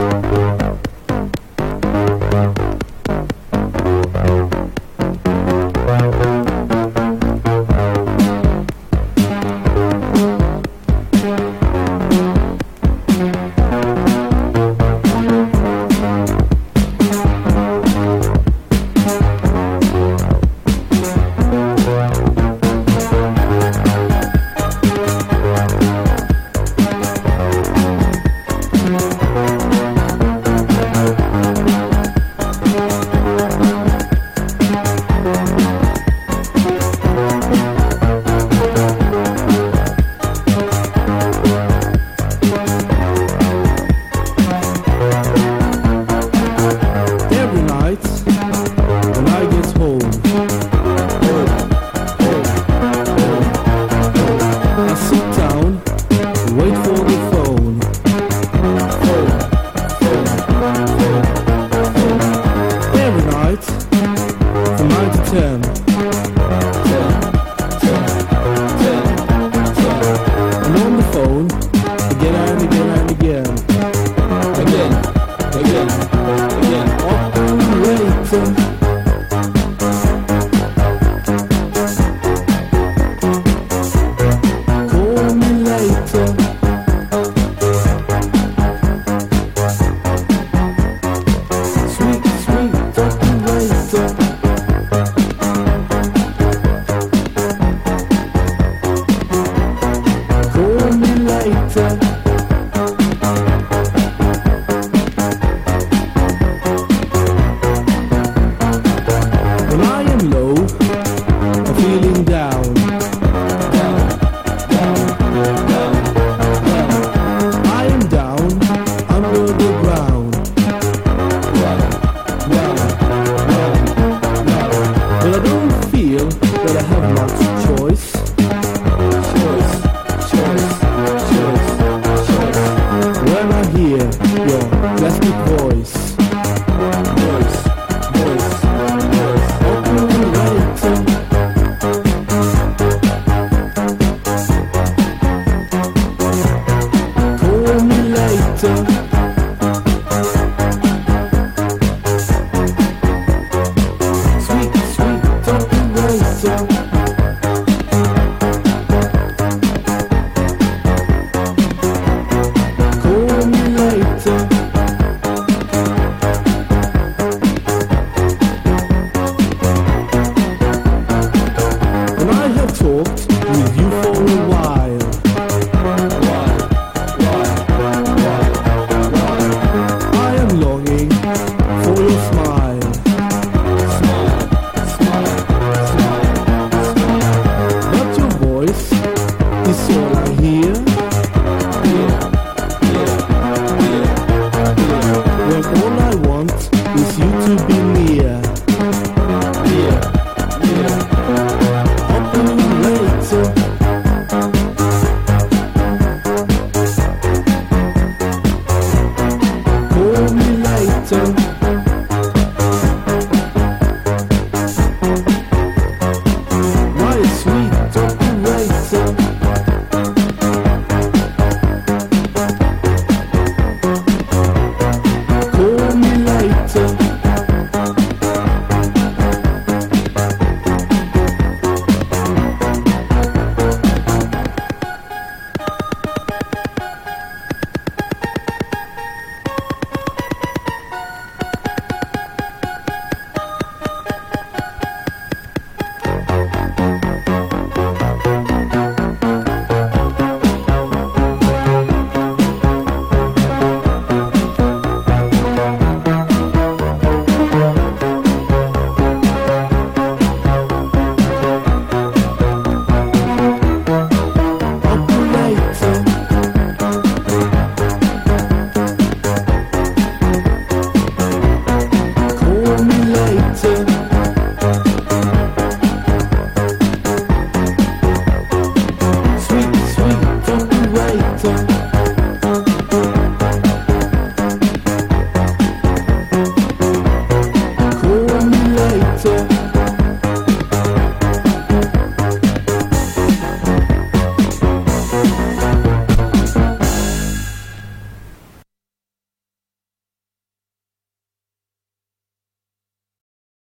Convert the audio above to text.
hear your plastic voice. till I hear